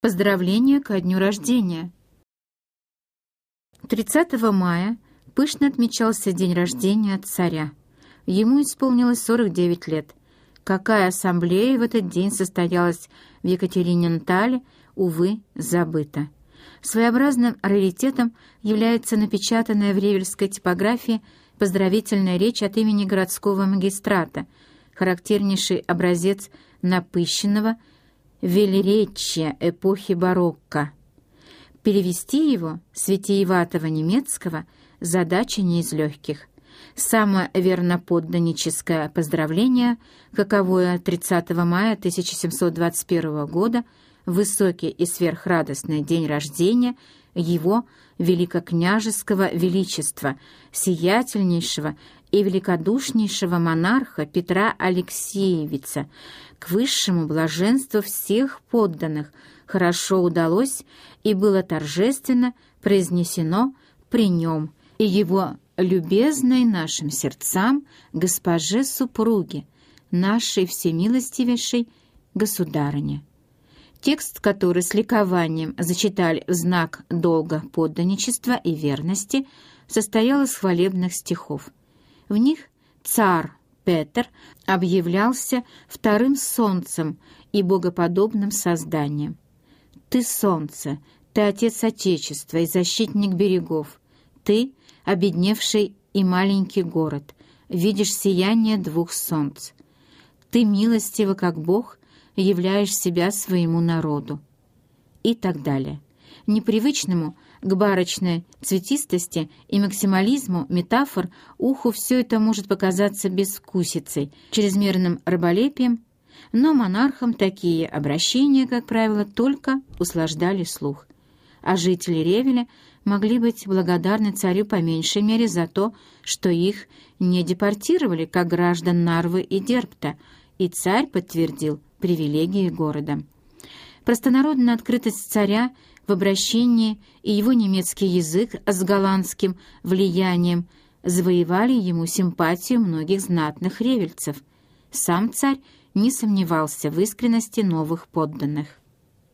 Поздравления ко дню рождения. 30 мая пышно отмечался день рождения царя. Ему исполнилось 49 лет. Какая ассамблея в этот день состоялась в Екатеринентале, увы, забыта. Своеобразным раритетом является напечатанная в ревельской типографии поздравительная речь от имени городского магистрата, характернейший образец напыщенного, велеречия эпохи барокко. Перевести его с витиеватого немецкого задача не из легких. Самое верноподданническое поздравление, каковое 30 мая 1721 года, высокий и сверхрадостный день рождения его великокняжеского величества, сиятельнейшего и великодушнейшего монарха Петра Алексеевича, к высшему блаженству всех подданных хорошо удалось и было торжественно произнесено при нем и его любезной нашим сердцам госпоже-супруге, нашей всемилостивейшей государыне. Текст, который с ликованием зачитали в знак долга подданничества и верности, состоял из хвалебных стихов. В них царь Петр объявлялся вторым солнцем и богоподобным созданием. «Ты солнце, ты отец Отечества и защитник берегов, ты, обедневший и маленький город, видишь сияние двух солнц. Ты милостиво, как Бог, являешь себя своему народу». И так далее. Непривычному – к барочной цветистости и максимализму метафор уху все это может показаться безвкусицей, чрезмерным раболепием, но монархам такие обращения, как правило, только услаждали слух. А жители Ревеля могли быть благодарны царю по меньшей мере за то, что их не депортировали, как граждан Нарвы и Дерпта, и царь подтвердил привилегии города. Простонародная открытость царя в обращении и его немецкий язык с голландским влиянием завоевали ему симпатию многих знатных ревельцев. Сам царь не сомневался в искренности новых подданных.